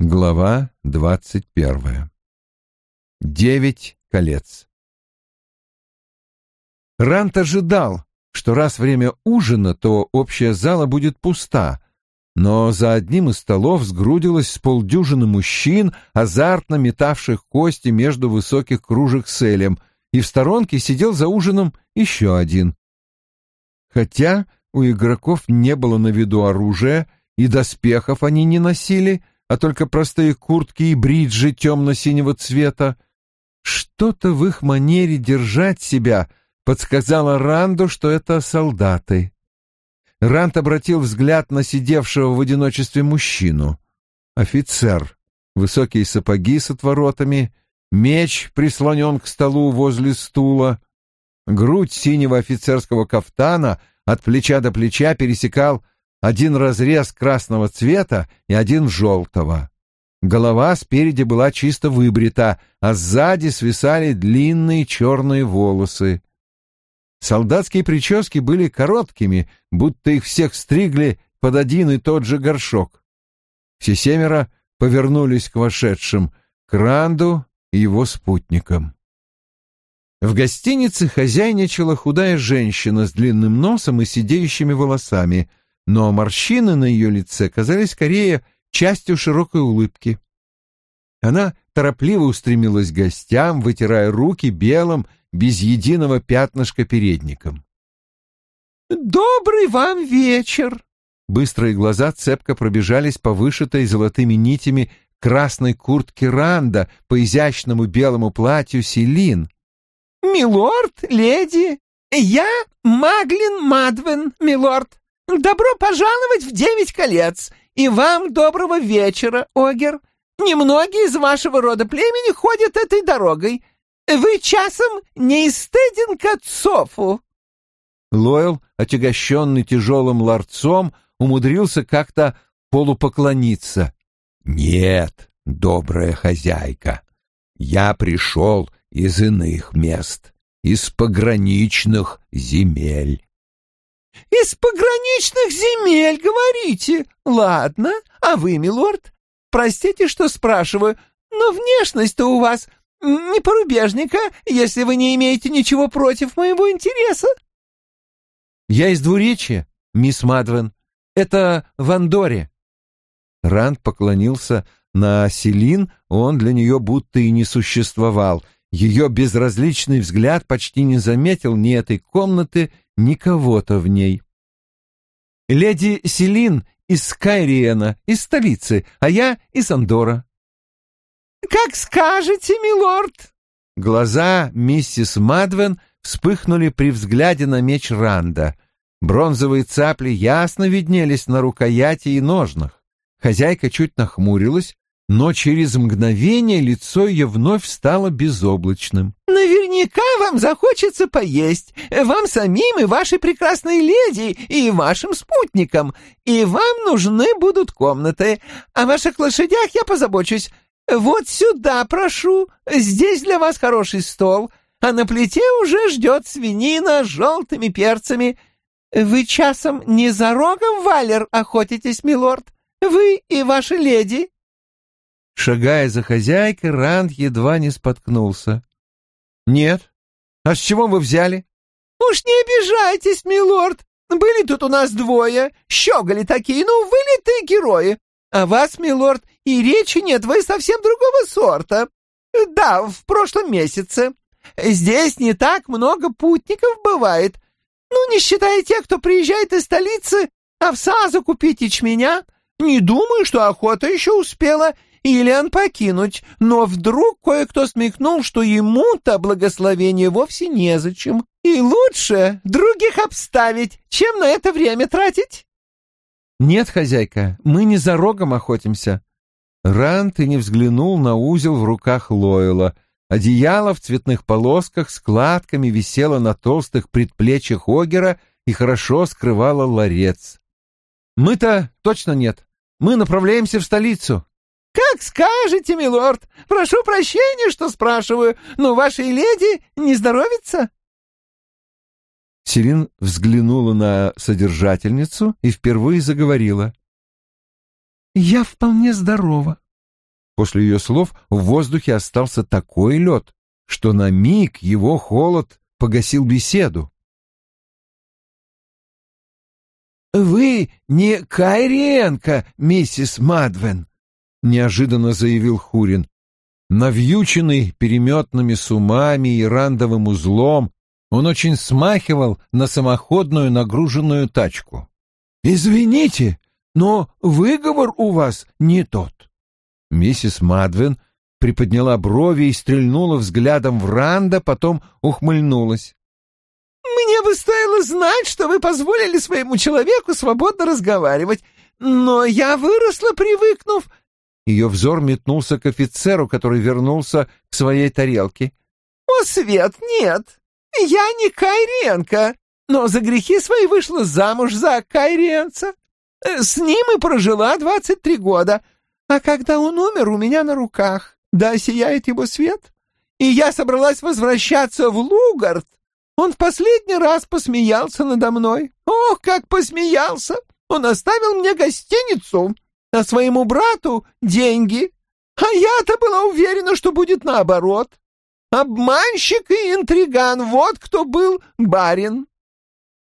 Глава двадцать первая. Девять колец. Рант ожидал, что раз время ужина, то общая зала будет пуста, но за одним из столов сгрудилось с полдюжины мужчин, азартно метавших кости между высоких кружек с элем, и в сторонке сидел за ужином еще один. Хотя у игроков не было на виду оружия, и доспехов они не носили — а только простые куртки и бриджи темно-синего цвета. Что-то в их манере держать себя подсказало Ранду, что это солдаты. Ранд обратил взгляд на сидевшего в одиночестве мужчину. Офицер. Высокие сапоги с отворотами, меч прислонен к столу возле стула. Грудь синего офицерского кафтана от плеча до плеча пересекал один разрез красного цвета и один желтого. Голова спереди была чисто выбрита, а сзади свисали длинные черные волосы. Солдатские прически были короткими, будто их всех стригли под один и тот же горшок. Все семеро повернулись к вошедшим, к Ранду и его спутникам. В гостинице хозяйничала худая женщина с длинным носом и сидеющими волосами — но морщины на ее лице казались скорее частью широкой улыбки. Она торопливо устремилась к гостям, вытирая руки белым, без единого пятнышка передником. «Добрый вам вечер!» Быстрые глаза цепко пробежались по вышитой золотыми нитями красной куртке Ранда по изящному белому платью Селин. «Милорд, леди, я Маглин Мадвен, милорд. «Добро пожаловать в девять колец! И вам доброго вечера, Огер! Немногие из вашего рода племени ходят этой дорогой. Вы часом не истеден к отцову!» Лойл, отягощенный тяжелым ларцом, умудрился как-то полупоклониться. «Нет, добрая хозяйка, я пришел из иных мест, из пограничных земель. «Из пограничных земель, говорите? Ладно, а вы, милорд? Простите, что спрашиваю, но внешность-то у вас не порубежника, если вы не имеете ничего против моего интереса». «Я из двуречья, мисс Мадвен. Это в Андоре». Ранд поклонился на Селин, он для нее будто и не существовал. Ее безразличный взгляд почти не заметил ни этой комнаты, никого-то в ней. «Леди Селин из Скайриена, из столицы, а я из Андора». «Как скажете, милорд!» Глаза миссис Мадвен вспыхнули при взгляде на меч Ранда. Бронзовые цапли ясно виднелись на рукояти и ножнах. Хозяйка чуть нахмурилась, но через мгновение лицо ее вновь стало безоблачным. «Наверняка вам захочется поесть, вам самим и вашей прекрасной леди, и вашим спутникам, и вам нужны будут комнаты. О ваших лошадях я позабочусь. Вот сюда, прошу, здесь для вас хороший стол, а на плите уже ждет свинина с желтыми перцами. Вы часом не за рогом, Валер, охотитесь, милорд? Вы и ваши леди?» Шагая за хозяйкой, Ранд едва не споткнулся. «Нет. А с чего вы взяли?» «Уж не обижайтесь, милорд. Были тут у нас двое, щеголи такие, ну, вылитые герои. А вас, милорд, и речи нет, вы совсем другого сорта. Да, в прошлом месяце. Здесь не так много путников бывает. Ну, не считая тех, кто приезжает из столицы, овса закупить ячменя. Не думаю, что охота еще успела, Ильян покинуть, но вдруг кое-кто смекнул, что ему-то благословение вовсе незачем, и лучше других обставить, чем на это время тратить. Нет, хозяйка, мы не за рогом охотимся. Рант и не взглянул на узел в руках Лойла. Одеяло в цветных полосках складками висело на толстых предплечьях Огера и хорошо скрывало ларец. Мы-то точно нет. Мы направляемся в столицу. «Как скажете, милорд! Прошу прощения, что спрашиваю, но вашей леди не здоровится?» Селин взглянула на содержательницу и впервые заговорила. «Я вполне здорова. После ее слов в воздухе остался такой лед, что на миг его холод погасил беседу. «Вы не Кайриенко, миссис Мадвен», — неожиданно заявил Хурин. Навьюченный переметными сумами и рандовым узлом, он очень смахивал на самоходную нагруженную тачку. «Извините, но выговор у вас не тот». Миссис Мадвин приподняла брови и стрельнула взглядом в Ранда, потом ухмыльнулась. «Мне бы стоило знать, что вы позволили своему человеку свободно разговаривать, но я выросла, привыкнув...» Ее взор метнулся к офицеру, который вернулся к своей тарелке. «О, Свет, нет! Я не Кайренко, но за грехи свои вышла замуж за Кайренца. С ним и прожила двадцать три года, а когда он умер у меня на руках, да сияет его свет, и я собралась возвращаться в Лугард, он в последний раз посмеялся надо мной. Ох, как посмеялся! Он оставил мне гостиницу, а своему брату деньги. А я-то была уверена, что будет наоборот. Обманщик и интриган, вот кто был барин.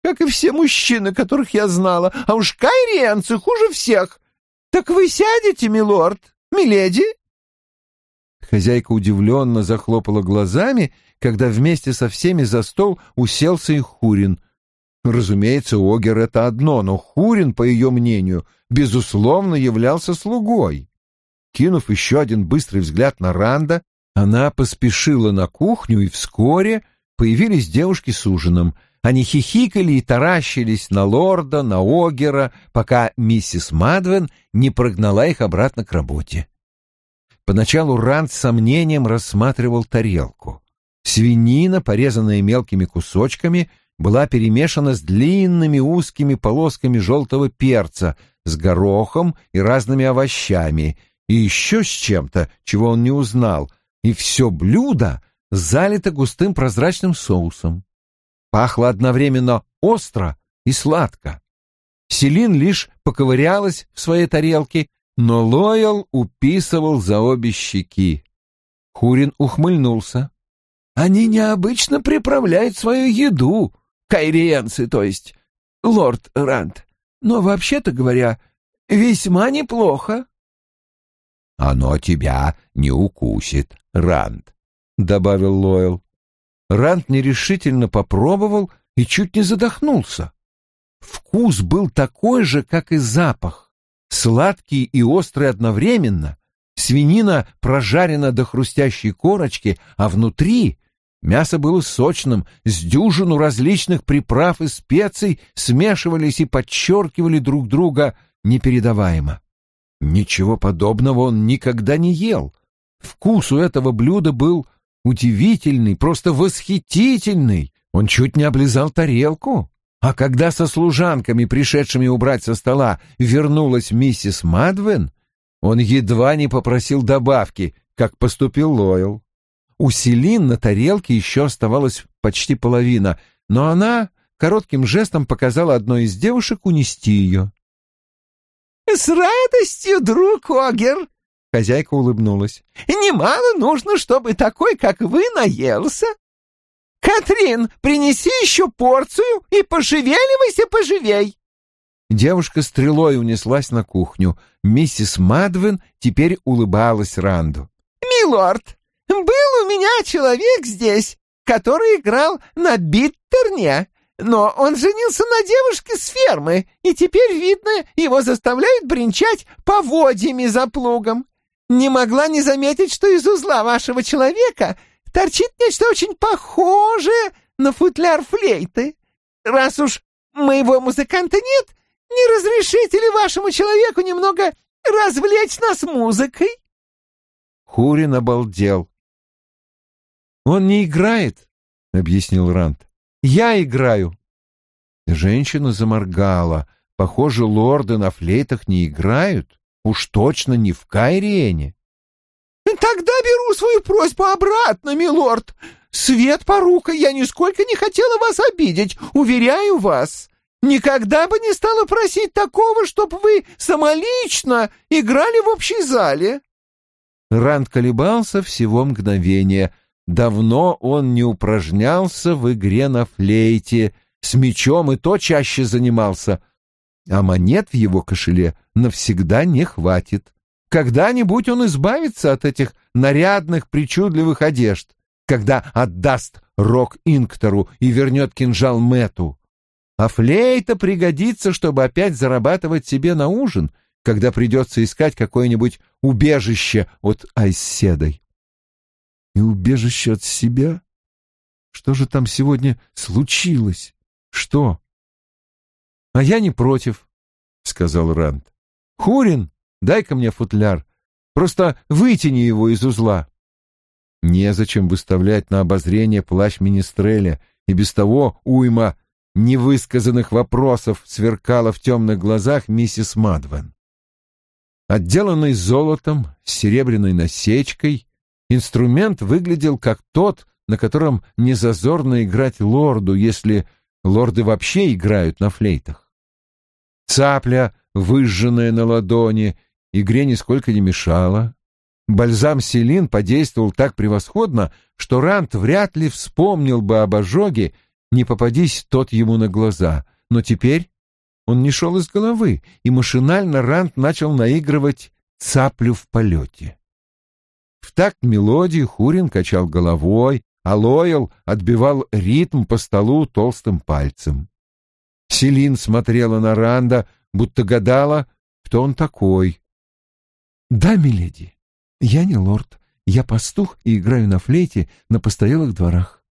Как и все мужчины, которых я знала, а уж кайриенцы хуже всех. Так вы сядете, милорд, миледи?» Хозяйка удивленно захлопала глазами когда вместе со всеми за стол уселся и Хурин. Разумеется, Огер — это одно, но Хурин, по ее мнению, безусловно являлся слугой. Кинув еще один быстрый взгляд на Ранда, она поспешила на кухню, и вскоре появились девушки с ужином. Они хихикали и таращились на лорда, на Огера, пока миссис Мадвен не прогнала их обратно к работе. Поначалу Ранд с сомнением рассматривал тарелку. Свинина, порезанная мелкими кусочками, была перемешана с длинными узкими полосками желтого перца, с горохом и разными овощами, и еще с чем-то, чего он не узнал, и все блюдо залито густым прозрачным соусом. Пахло одновременно остро и сладко. Селин лишь поковырялась в своей тарелке, но Лоял уписывал за обе щеки. Хурин ухмыльнулся. Они необычно приправляют свою еду, кайриенцы, то есть, лорд Рант. Но, вообще-то говоря, весьма неплохо. — Оно тебя не укусит, Рант, — добавил Лойл. Рант нерешительно попробовал и чуть не задохнулся. Вкус был такой же, как и запах, сладкий и острый одновременно. Свинина прожарена до хрустящей корочки, а внутри Мясо было сочным, с дюжину различных приправ и специй смешивались и подчеркивали друг друга непередаваемо. Ничего подобного он никогда не ел. Вкус у этого блюда был удивительный, просто восхитительный. Он чуть не облизал тарелку. А когда со служанками, пришедшими убрать со стола, вернулась миссис Мадвен, он едва не попросил добавки, как поступил Лойл. У Селин на тарелке еще оставалась почти половина, но она коротким жестом показала одной из девушек унести ее. «С радостью, друг Огер!» — хозяйка улыбнулась. «Немало нужно, чтобы такой, как вы, наелся. Катрин, принеси еще порцию и пошевеливайся поживей!» Девушка стрелой унеслась на кухню. Миссис Мадвин теперь улыбалась Ранду. «Милорд, был у меня человек здесь, который играл на биттерне, но он женился на девушке с фермы, и теперь, видно, его заставляют бренчать поводьями за плугом. Не могла не заметить, что из узла вашего человека торчит нечто очень похожее на футляр флейты. Раз уж моего музыканта нет, не разрешите ли вашему человеку немного развлечь нас музыкой?» Хурин обалдел. «Он не играет», — объяснил Рант. «Я играю». Женщина заморгала. Похоже, лорды на флейтах не играют. Уж точно не в Кайрене. «Тогда беру свою просьбу обратно, милорд. Свет порука, я нисколько не хотела вас обидеть, уверяю вас. Никогда бы не стала просить такого, чтобы вы самолично играли в общей зале». Ранд колебался всего мгновения. Давно он не упражнялся в игре на флейте, с мечом и то чаще занимался, а монет в его кошеле навсегда не хватит. Когда-нибудь он избавится от этих нарядных, причудливых одежд, когда отдаст рог Инктору и вернет кинжал Мету. А флейта пригодится, чтобы опять зарабатывать себе на ужин, когда придется искать какое-нибудь убежище от Айседой. И убежище от себя? Что же там сегодня случилось? Что? А я не против, — сказал Ранд. Хурин, дай-ка мне футляр. Просто вытяни его из узла. Незачем выставлять на обозрение плащ Министреля, и без того уйма невысказанных вопросов сверкала в темных глазах миссис Мадвен. Отделанный золотом, с серебряной насечкой, инструмент выглядел как тот, на котором не зазорно играть лорду, если лорды вообще играют на флейтах. Цапля, выжженная на ладони, игре нисколько не мешала. Бальзам Селин подействовал так превосходно, что Рант вряд ли вспомнил бы об ожоге, не попадись тот ему на глаза. Но теперь он не шел из головы, и машинально Рант начал наигрывать цаплю в полете. В такт мелодии Хурин качал головой, а Лойл отбивал ритм по столу толстым пальцем. Селин смотрела на Ранда, будто гадала, кто он такой. «Да, миледи, я не лорд, я пастух и играю на флейте на постоялых дворах».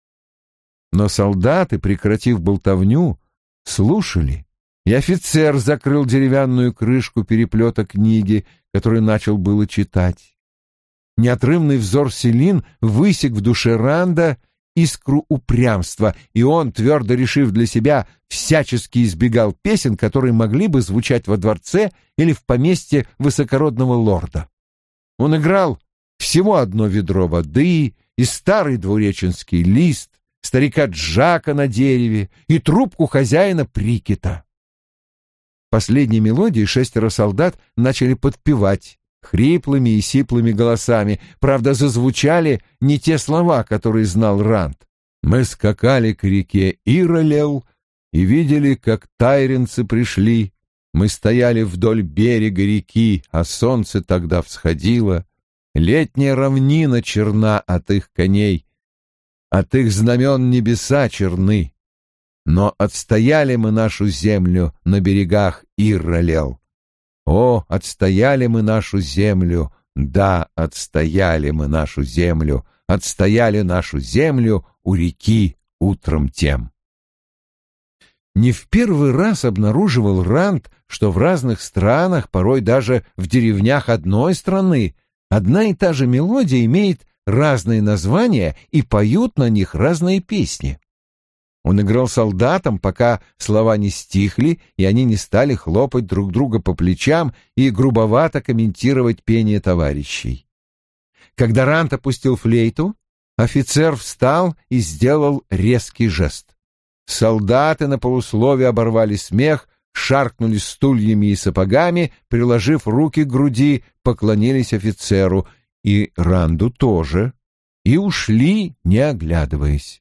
Но солдаты, прекратив болтовню, слушали, и офицер закрыл деревянную крышку переплета книги, которую начал было читать. Неотрывный взор Селин высек в душе Ранда искру упрямства, и он, твердо решив для себя, всячески избегал песен, которые могли бы звучать во дворце или в поместье высокородного лорда. Он играл всего одно ведро воды и старый двуреченский лист, старика Джака на дереве и трубку хозяина Прикита. Последней мелодии шестеро солдат начали подпевать, хриплыми и сиплыми голосами. Правда, зазвучали не те слова, которые знал Ранд. Мы скакали к реке Иролел и видели, как тайренцы пришли. Мы стояли вдоль берега реки, а солнце тогда всходило. Летняя равнина черна от их коней, от их знамен небеса черны. Но отстояли мы нашу землю на берегах Ирролел. О, отстояли мы нашу землю, да, отстояли мы нашу землю, отстояли нашу землю у реки утром тем. Не в первый раз обнаруживал Ранд, что в разных странах, порой даже в деревнях одной страны, одна и та же мелодия имеет разные названия и поют на них разные песни. Он играл солдатам, пока слова не стихли, и они не стали хлопать друг друга по плечам и грубовато комментировать пение товарищей. Когда Рант опустил флейту, офицер встал и сделал резкий жест. Солдаты на полуслове оборвали смех, шаркнули стульями и сапогами, приложив руки к груди, поклонились офицеру, и Ранду тоже, и ушли, не оглядываясь.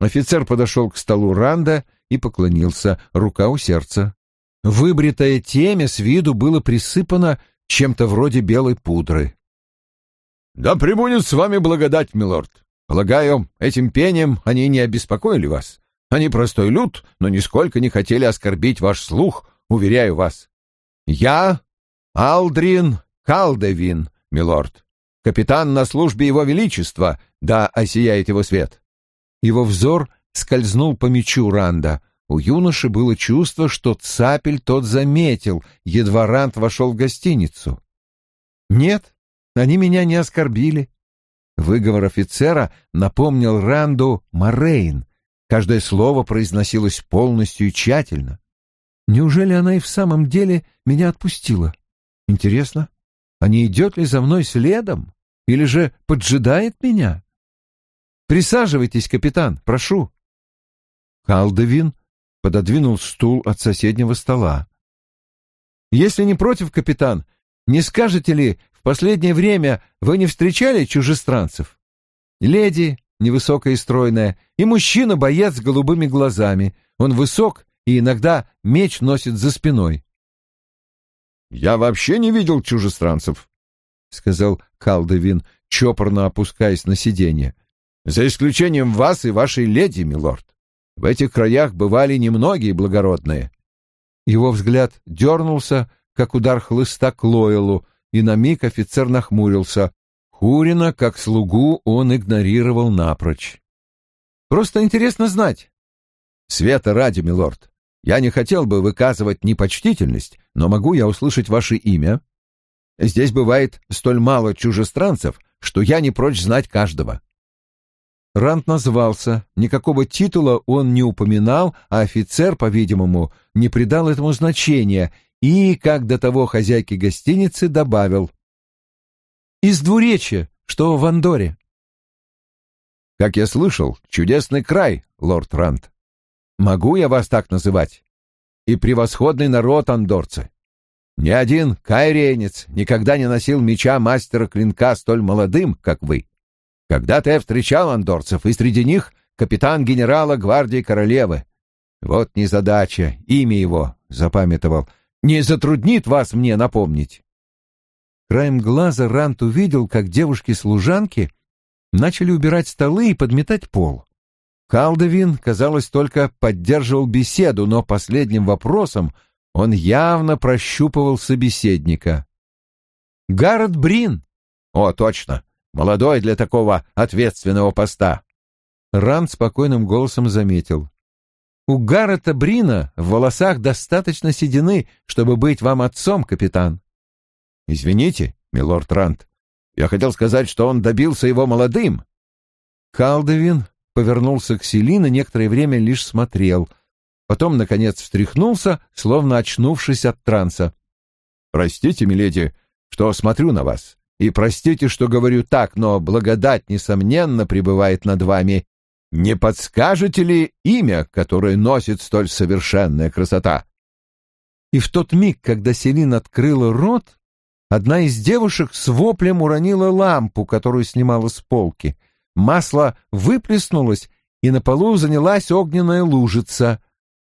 Офицер подошел к столу Ранда и поклонился, рука у сердца. Выбритое темя с виду было присыпано чем-то вроде белой пудры. «Да прибудет с вами благодать, милорд. Полагаю, этим пением они не обеспокоили вас. Они простой люд, но нисколько не хотели оскорбить ваш слух, уверяю вас. Я Алдрин Калдевин, милорд, капитан на службе его величества, да осияет его свет. Его взор скользнул по мечу Ранда. У юноши было чувство, что цапель тот заметил, едва Ранд вошел в гостиницу. «Нет, они меня не оскорбили». Выговор офицера напомнил Ранду Морейн. Каждое слово произносилось полностью и тщательно. Неужели она и в самом деле меня отпустила? Интересно, а не идет ли за мной следом? Или же поджидает меня? Присаживайтесь, капитан, прошу. Калдевин пододвинул стул от соседнего стола. Если не против, капитан, не скажете ли, в последнее время вы не встречали чужестранцев? Леди, невысокая и стройная, и мужчина-боец с голубыми глазами. Он высок и иногда меч носит за спиной. «Я вообще не видел чужестранцев», — сказал Калдевин, чопорно опускаясь на сиденье. «За исключением вас и вашей леди, милорд. В этих краях бывали немногие благородные». Его взгляд дернулся, как удар хлыста к Лойлу, и на миг офицер нахмурился. Хурина, как слугу, он игнорировал напрочь. «Просто интересно знать». «Света ради, милорд, я не хотел бы выказывать непочтительность, но могу я услышать ваше имя? Здесь бывает столь мало чужестранцев, что я не прочь знать каждого». Рант назвался, никакого титула он не упоминал, а офицер, по-видимому, не придал этому значения и, как до того хозяйки гостиницы, добавил «Из двуречья, что в Андоре». «Как я слышал, чудесный край, лорд Рант. Могу я вас так называть? И превосходный народ андорцы. Ни один кайренец никогда не носил меча мастера клинка столь молодым, как вы. Когда-то я встречал андорцев, и среди них капитан генерала гвардии королевы. Вот незадача, имя его запамятовал. Не затруднит вас мне напомнить. Краем глаза Рант увидел, как девушки-служанки начали убирать столы и подметать пол. Калдовин, казалось, только поддерживал беседу, но последним вопросом он явно прощупывал собеседника. «Гаррет Брин!» «О, точно! Молодой для такого ответственного поста!» Ранд спокойным голосом заметил. У Гаррета Брина в волосах достаточно седины, чтобы быть вам отцом, капитан. Извините, милорд Рант, я хотел сказать, что он добился его молодым. Калдевин повернулся к Селин и некоторое время лишь смотрел. Потом, наконец, встряхнулся, словно очнувшись от транса. «Простите, миледи, что смотрю на вас, и простите, что говорю так, но благодать, несомненно, пребывает над вами, не подскажете ли имя, которое носит столь совершенная красота? И в тот миг, когда Селин открыла рот, одна из девушек с воплем уронила лампу, которую снимала с полки. Масло выплеснулось, и на полу занялась огненная лужица.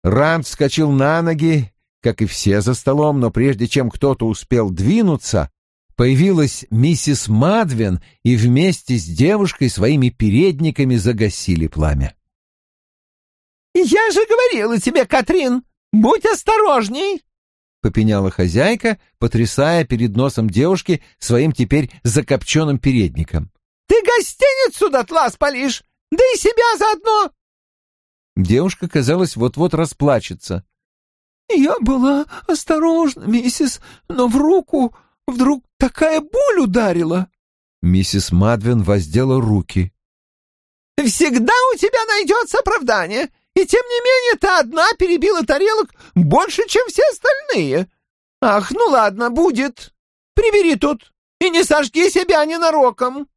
Ранд вскочил на ноги, как и все за столом, но прежде чем кто-то успел двинуться, появилась миссис Мадвин и вместе с девушкой своими передниками загасили пламя. «Я же говорила тебе, Катрин, будь осторожней!» — попеняла хозяйка, потрясая перед носом девушки своим теперь закопченным передником. «Ты гостиницу дотла спалишь, да и себя заодно!» Девушка, казалось, вот-вот расплачется. «Я была осторожна, миссис, но в руку Вдруг такая боль ударила?» Миссис Мадвин воздела руки. «Всегда у тебя найдется оправдание, и тем не менее ты одна перебила тарелок больше, чем все остальные. Ах, ну ладно, будет. Прибери тут и не сожги себя ненароком».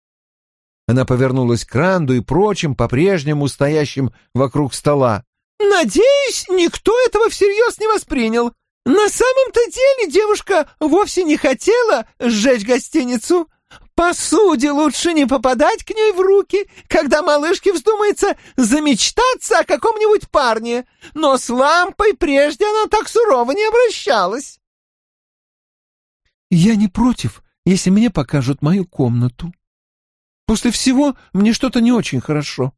Она повернулась к Ранду и прочим, по-прежнему стоящим вокруг стола. «Надеюсь, никто этого всерьез не воспринял. На самом-то деле девушка вовсе не хотела сжечь гостиницу. Посуде лучше не попадать к ней в руки, когда малышке вздумается замечтаться о каком-нибудь парне, но с лампой прежде она так сурово не обращалась. «Я не против, если мне покажут мою комнату. После всего мне что-то не очень хорошо»,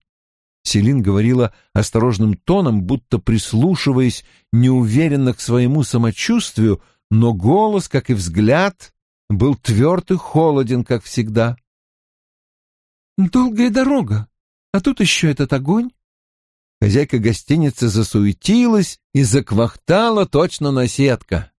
Селин говорила осторожным тоном, будто прислушиваясь неуверенно к своему самочувствию, но голос, как и взгляд, был тверд и холоден, как всегда. «Долгая дорога, а тут еще этот огонь». Хозяйка гостиницы засуетилась и заквахтала точно наседка.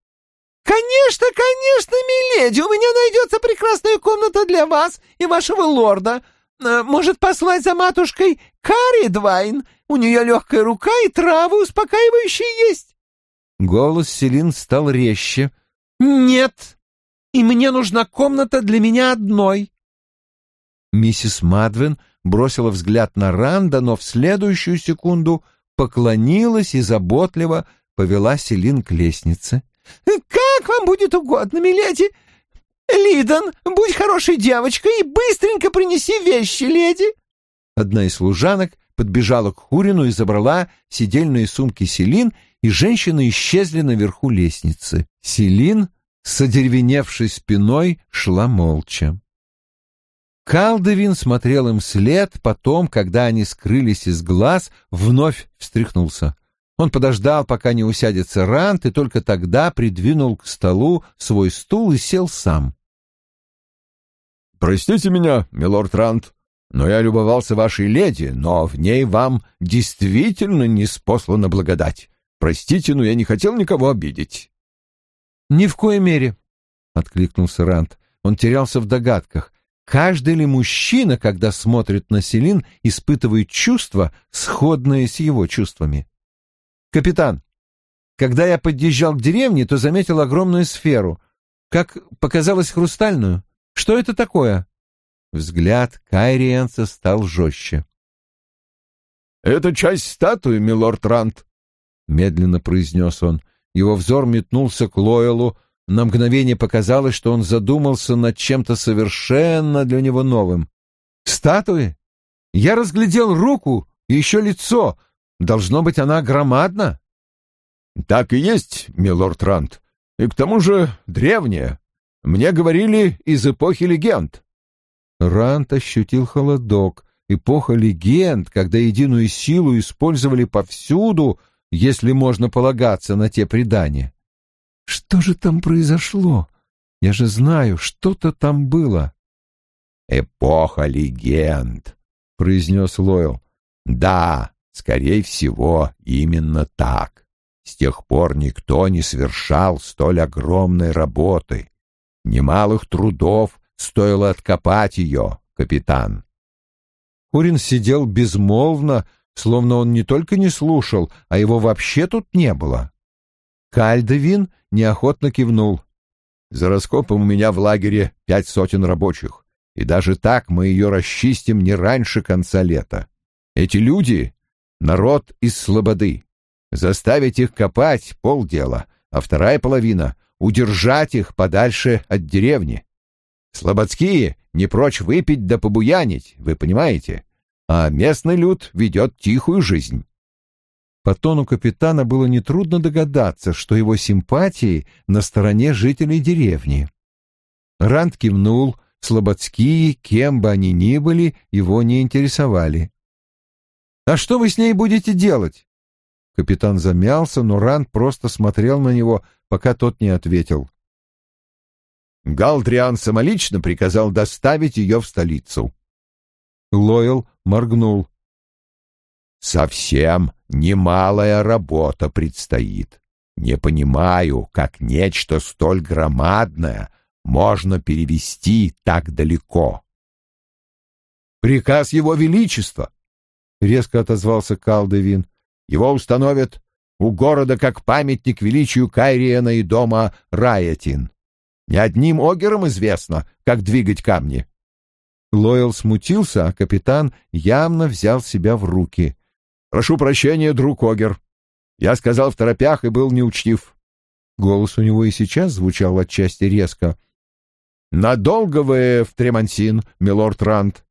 «Конечно, конечно, миледи, у меня найдется прекрасная комната для вас и вашего лорда. Э, может, послать за матушкой Карри Двайн? У нее легкая рука и травы успокаивающие есть. Голос Селин стал резче. Нет, и мне нужна комната для меня одной. Миссис Мадвин бросила взгляд на Ранда, но в следующую секунду поклонилась и заботливо повела Селин к лестнице. «Как вам будет угодно, миледи. Лидон, будь хорошей девочкой и быстренько принеси вещи, леди!» Одна из служанок подбежала к Хурину и забрала сидельные сумки Селин, и женщины исчезли наверху лестницы. Селин с спиной шла молча. Калдевин смотрел им след, потом, когда они скрылись из глаз, вновь встряхнулся. Он подождал, пока не усядется Рант, и только тогда придвинул к столу свой стул и сел сам. «Простите меня, милорд Рант, но я любовался вашей леди, но в ней вам действительно не спослана благодать. Простите, но я не хотел никого обидеть». «Ни в коей мере», — откликнулся Рант. Он терялся в догадках. Каждый ли мужчина, когда смотрит на Селин, испытывает чувства, сходные с его чувствами? «Капитан, когда я подъезжал к деревне, то заметил огромную сферу, как показалось хрустальную. Что это такое?» Взгляд Кайриенца стал жестче. «Это часть статуи, милорд Рант», — медленно произнес он. Его взор метнулся к Лойлу. На мгновение показалось, что он задумался над чем-то совершенно для него новым. «Статуи? Я разглядел руку и еще лицо. Должно быть, она громадна?» «Так и есть, милорд Рант. И к тому же древняя. Мне говорили из эпохи легенд». Рант ощутил холодок. Эпоха легенд, когда единую силу использовали повсюду, если можно полагаться на те предания. Что же там произошло? Я же знаю, что-то там было. «Эпоха легенд», — произнес Лойл. «Да, скорее всего, именно так. С тех пор никто не совершал столь огромной работы. Немалых трудов Стоило откопать ее, капитан. Курин сидел безмолвно, словно он не только не слушал, а его вообще тут не было. Кальдевин неохотно кивнул. «За раскопом у меня в лагере пять сотен рабочих, и даже так мы ее расчистим не раньше конца лета. Эти люди — народ из слободы. Заставить их копать — полдела, а вторая половина — удержать их подальше от деревни. Слободские не прочь выпить да побуянить, вы понимаете? А местный люд ведет тихую жизнь. По тону капитана было нетрудно догадаться, что его симпатии на стороне жителей деревни. Ранд кивнул, слободские, кем бы они ни были, его не интересовали. «А что вы с ней будете делать?» Капитан замялся, но Ранд просто смотрел на него, пока тот не ответил. Галдриан самолично приказал доставить ее в столицу. Лойл моргнул. «Совсем немалая работа предстоит. Не понимаю, как нечто столь громадное можно перевести так далеко». «Приказ Его Величества!» — резко отозвался Калдевин. «Его установят у города как памятник величию Кайриена и дома Раятин. Не одним огерам известно, как двигать камни. Лойл смутился, а капитан явно взял себя в руки. «Прошу прощения, друг Огер. Я сказал в торопях и был неучтив». Голос у него и сейчас звучал отчасти резко. «Надолго вы в Тремансин, милорд Рант?»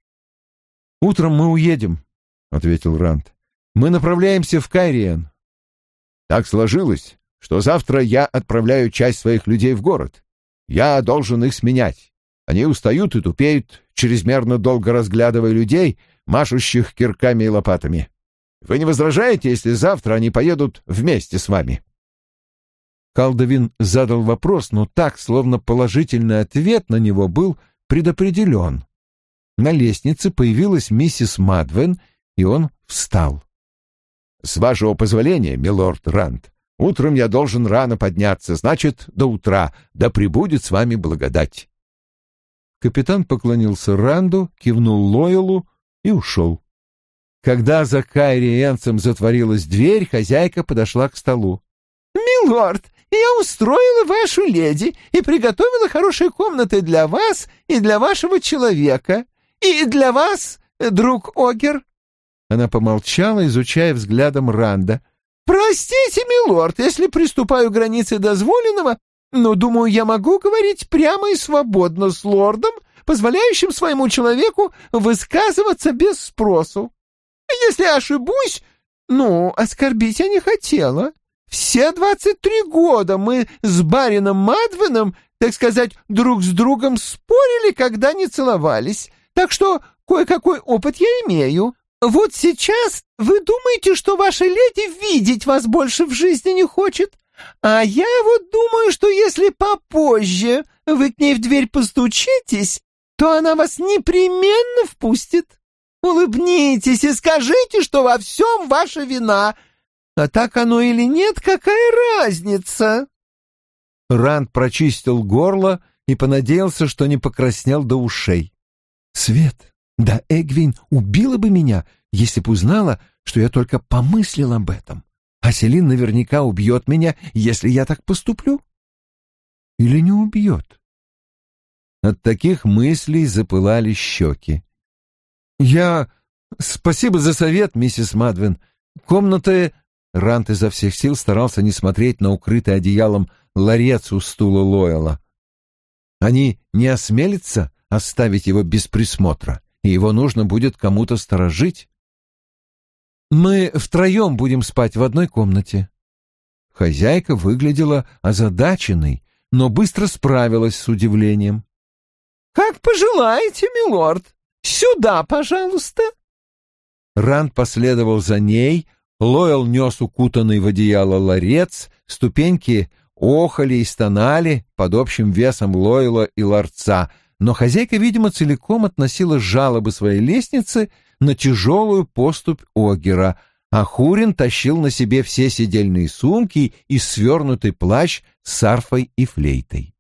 «Утром мы уедем», — ответил Рант. «Мы направляемся в Кайриен». «Так сложилось, что завтра я отправляю часть своих людей в город. Я должен их сменять. Они устают и тупеют, чрезмерно долго разглядывая людей, машущих кирками и лопатами. Вы не возражаете, если завтра они поедут вместе с вами?» Калдовин задал вопрос, но так, словно положительный ответ на него был предопределен. На лестнице появилась миссис Мадвен, и он встал. «С вашего позволения, милорд Рант, Утром я должен рано подняться, значит, до утра. Да пребудет с вами благодать. Капитан поклонился Ранду, кивнул Лойлу и ушел. Когда за Кайри Энцем затворилась дверь, хозяйка подошла к столу. «Милорд, я устроила вашу леди и приготовила хорошие комнаты для вас и для вашего человека. И для вас, друг Огер». Она помолчала, изучая взглядом Ранда. «Простите, милорд, если приступаю к границе дозволенного, но, думаю, я могу говорить прямо и свободно с лордом, позволяющим своему человеку высказываться без спросу. Если ошибусь, ну, оскорбить я не хотела. Все двадцать три года мы с барином Мадвином, так сказать, друг с другом спорили, когда не целовались, так что кое-какой опыт я имею. Вот сейчас вы думаете, что ваша леди видеть вас больше в жизни не хочет? А я вот думаю, что если попозже вы к ней в дверь постучитесь, то она вас непременно впустит. Улыбнитесь и скажите, что во всем ваша вина. А так оно или нет, какая разница?» Ранд прочистил горло и понадеялся, что не покраснел до ушей. «Свет, да Эгвин убила бы меня, если б узнала, что я только помыслил об этом. А Селин наверняка убьет меня, если я так поступлю. Или не убьет?» От таких мыслей запылали щеки. «Я... Спасибо за совет, миссис Мадвин. Комната...» Рант изо всех сил старался не смотреть на укрытый одеялом ларец у стула Лойла. «Они не осмелятся оставить его без присмотра, и его нужно будет кому-то сторожить?» «Мы втроем будем спать в одной комнате». Хозяйка выглядела озадаченной, но быстро справилась с удивлением. «Как пожелаете, милорд. Сюда, пожалуйста!» Ранд последовал за ней, Лойл нес укутанный в одеяло ларец, ступеньки охали и стонали под общим весом Лойла и ларца, но хозяйка, видимо, целиком относила жалобы своей лестницы на тяжелую поступь Огера, а Хурин тащил на себе все сидельные сумки и свернутый плащ с арфой и флейтой.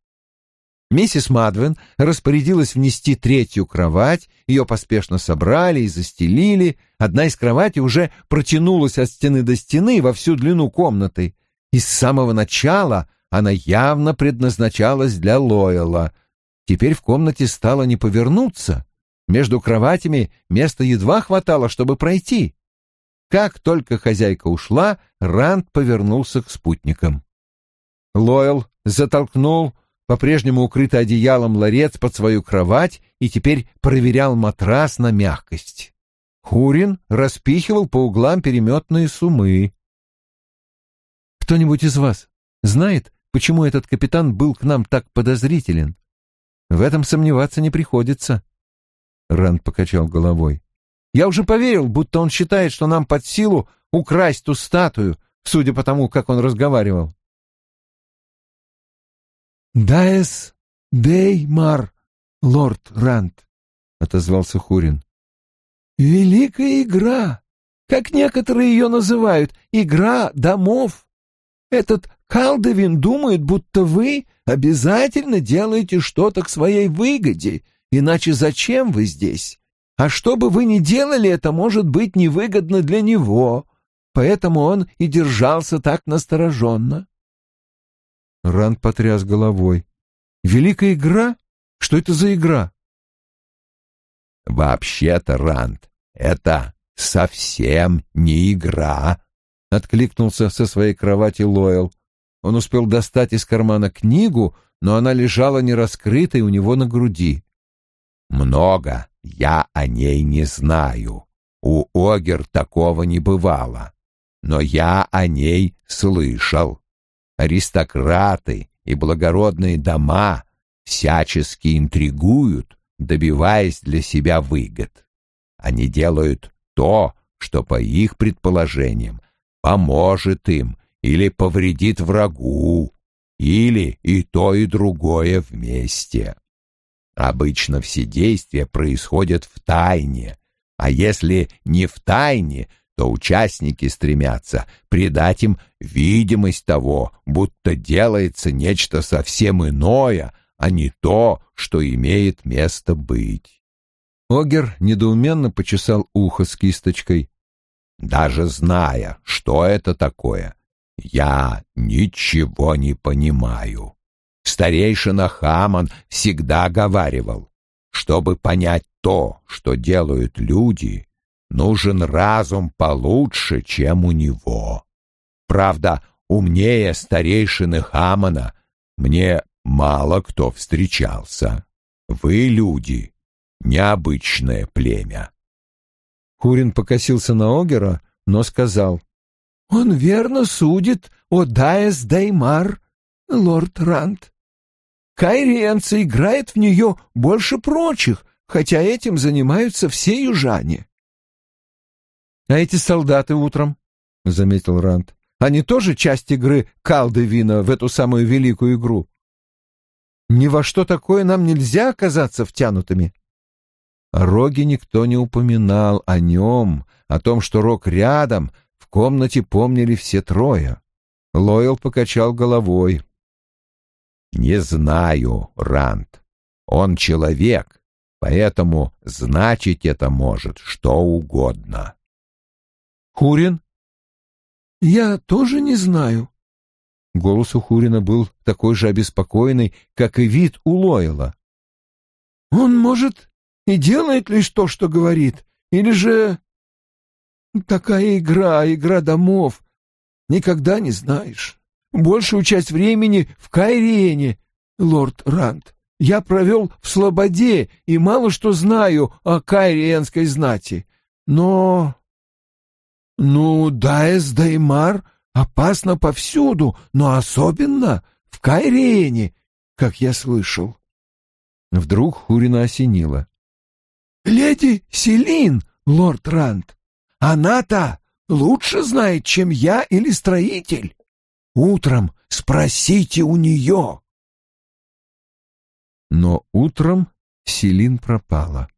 Миссис Мадвен распорядилась внести третью кровать, ее поспешно собрали и застелили. Одна из кроватей уже протянулась от стены до стены во всю длину комнаты, и с самого начала она явно предназначалась для Лойла. Теперь в комнате стало не повернуться. Между кроватями места едва хватало, чтобы пройти. Как только хозяйка ушла, Ранд повернулся к спутникам. Лойл затолкнул по-прежнему укрытый одеялом ларец под свою кровать и теперь проверял матрас на мягкость. Хурин распихивал по углам переметные сумы. «Кто-нибудь из вас знает, почему этот капитан был к нам так подозрителен? В этом сомневаться не приходится». Ранд покачал головой. «Я уже поверил, будто он считает, что нам под силу украсть ту статую, судя по тому, как он разговаривал. «Даэс Деймар, лорд Рант», — отозвался Хурин. «Великая игра, как некоторые ее называют, игра домов. Этот Калдовин думает, будто вы обязательно делаете что-то к своей выгоде, иначе зачем вы здесь? А что бы вы ни делали, это может быть невыгодно для него, поэтому он и держался так настороженно. Ранд потряс головой. «Великая игра? Что это за игра?» «Вообще-то, Ранд, это совсем не игра», — откликнулся со своей кровати Лойл. Он успел достать из кармана книгу, но она лежала нераскрытой у него на груди. «Много я о ней не знаю. У Огер такого не бывало. Но я о ней слышал аристократы и благородные дома всячески интригуют, добиваясь для себя выгод. Они делают то, что, по их предположениям, поможет им или повредит врагу, или и то, и другое вместе. Обычно все действия происходят в тайне, а если не в тайне, то участники стремятся придать им видимость того, будто делается нечто совсем иное, а не то, что имеет место быть. Огер недоуменно почесал ухо с кисточкой. Даже зная, что это такое, я ничего не понимаю. Старейшина Хаман всегда говаривал, чтобы понять то, что делают люди, нужен разум получше, чем у него. Правда, умнее старейшины Хамана мне мало кто встречался. Вы, люди, необычное племя. Хурин покосился на Огера, но сказал. «Он верно судит о Дайес Даймар, лорд Рант. Кайриенцы играет в нее больше прочих, хотя этим занимаются все южане». «А эти солдаты утром?» — заметил Рант. «Они тоже часть игры Калдевина в эту самую великую игру?» Ни во что такое нам нельзя оказаться втянутыми. О Роге никто не упоминал, о нем, о том, что Рог рядом, комнате помнили все трое. Лойл покачал головой. «Не знаю, Рант. Он человек, поэтому значить это может что угодно». «Хурин?» «Я тоже не знаю. Голос у Хурина был такой же обеспокоенный, как и вид у Лойла. «Он, может, и делает лишь то, что говорит, или же... Такая игра, игра домов. Никогда не знаешь. Большую часть времени в Кайрене, лорд Рант. Я провел в Слободе и мало что знаю о кайриенской знати. Но... Ну, Даэс Даймар опасно повсюду, но особенно в Кайрене, как я слышал. Вдруг Хурина осенило. «Леди Селин, лорд Рант, она-то лучше знает, чем я или строитель. Утром спросите у нее». Но утром Селин пропала.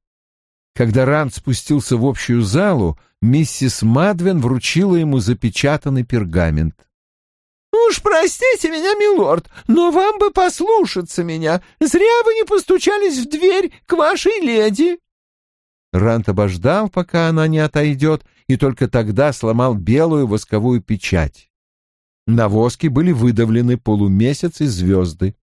Когда Ранд спустился в общую залу, миссис Мадвен вручила ему запечатанный пергамент. «Уж простите меня, милорд, но вам бы послушаться меня. Зря вы не постучались в дверь к вашей леди». Рант обождал, пока она не отойдет, и только тогда сломал белую восковую печать. На воске были выдавлены полумесяц и звезды.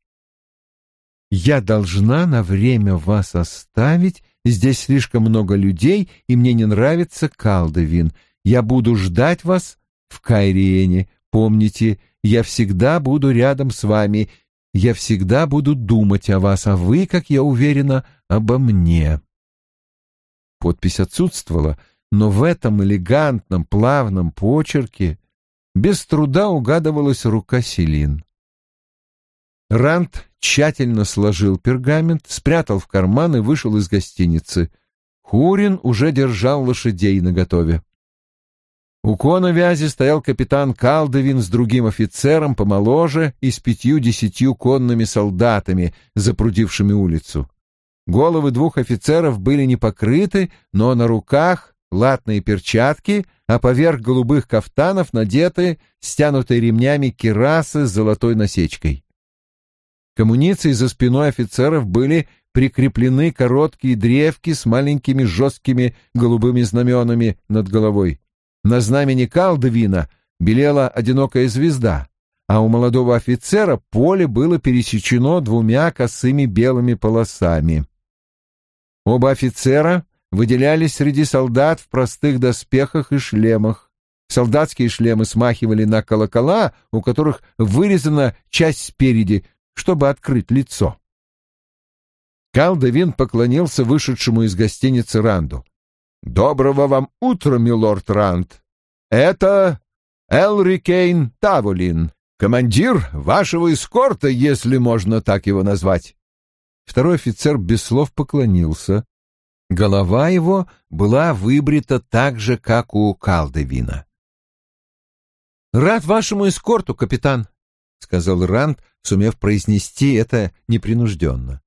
«Я должна на время вас оставить Здесь слишком много людей, и мне не нравится Калдевин. Я буду ждать вас в Кайриене. Помните, я всегда буду рядом с вами. Я всегда буду думать о вас, а вы, как я уверена, обо мне». Подпись отсутствовала, но в этом элегантном, плавном почерке без труда угадывалась рука Селин. Рант тщательно сложил пергамент, спрятал в карман и вышел из гостиницы. Хурин уже держал лошадей наготове. У коновязи стоял капитан Калдовин с другим офицером помоложе и с пятью-десятью конными солдатами, запрудившими улицу. Головы двух офицеров были не покрыты, но на руках латные перчатки, а поверх голубых кафтанов надеты стянутые ремнями кирасы с золотой насечкой. К амуниции за спиной офицеров были прикреплены короткие древки с маленькими жесткими голубыми знаменами над головой. На знамени Калдовина белела одинокая звезда, а у молодого офицера поле было пересечено двумя косыми белыми полосами. Оба офицера выделялись среди солдат в простых доспехах и шлемах. Солдатские шлемы смахивали на колокола, у которых вырезана часть спереди, чтобы открыть лицо. Калдевин поклонился вышедшему из гостиницы Ранду. «Доброго вам утра, милорд Ранд. Это Элри Кейн Таволин, командир вашего эскорта, если можно так его назвать». Второй офицер без слов поклонился. Голова его была выбрита так же, как у Калдевина. «Рад вашему эскорту, капитан», — сказал Ранд, сумев произнести это непринужденно.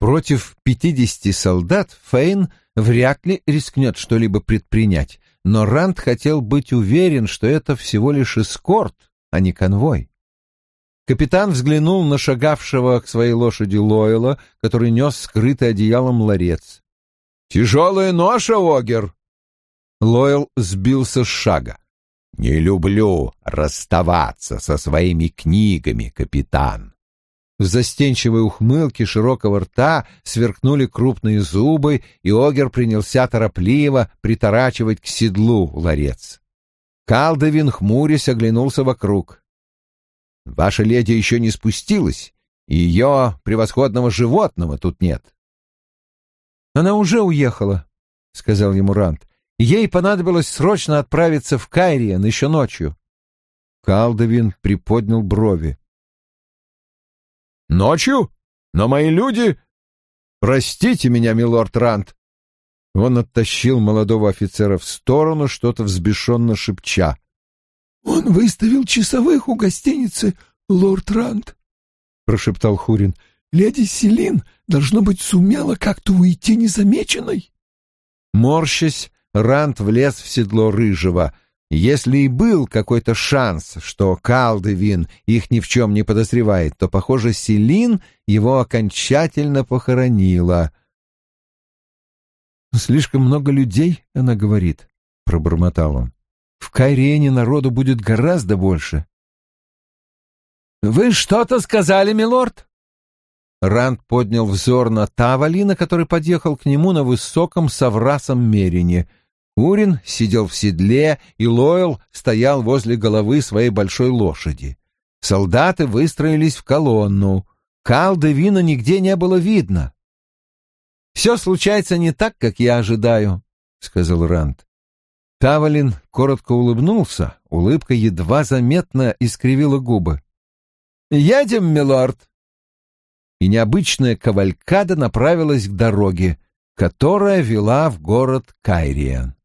Против пятидесяти солдат Фейн вряд ли рискнет что-либо предпринять, но Ранд хотел быть уверен, что это всего лишь эскорт, а не конвой. Капитан взглянул на шагавшего к своей лошади Лойла, который нес скрытый одеялом ларец. «Тяжелая ноша, Огер!» Лойл сбился с шага. Не люблю расставаться со своими книгами, капитан. В застенчивой ухмылке широкого рта сверкнули крупные зубы, и Огер принялся торопливо приторачивать к седлу ларец. Калдовин, хмурясь, оглянулся вокруг. «Ваша леди еще не спустилась, и ее превосходного животного тут нет. Она уже уехала, — сказал ему Рант. Ей понадобилось срочно отправиться в Кайриен еще ночью. Калдовин приподнял брови. «Ночью? Но мои люди...» «Простите меня, милорд Рант!» Он оттащил молодого офицера в сторону, что-то взбешенно шепча. «Он выставил часовых у гостиницы, лорд Рант», — прошептал Хурин. «Леди Селин, должно быть, сумела как-то уйти незамеченной». Морщась, Рант влез в седло рыжего — если и был какой-то шанс, что Калдевин их ни в чем не подозревает, то, похоже, Селин его окончательно похоронила. «Слишком много людей, — она говорит, — пробормотал он. В Кайрене народу будет гораздо больше. «Вы что-то сказали, милорд?» Ранд поднял взор на Тавалина, который подъехал к нему на высоком соврасом мерине — Урин сидел в седле, и Лойл стоял возле головы своей большой лошади. Солдаты выстроились в колонну. Калды вина нигде не было видно. «Все случается не так, как я ожидаю», — сказал Ранд. Тавалин коротко улыбнулся, улыбка едва заметно искривила губы. «Едем, милорд!» И необычная кавалькада направилась к дороге, которая вела в город Кайриен.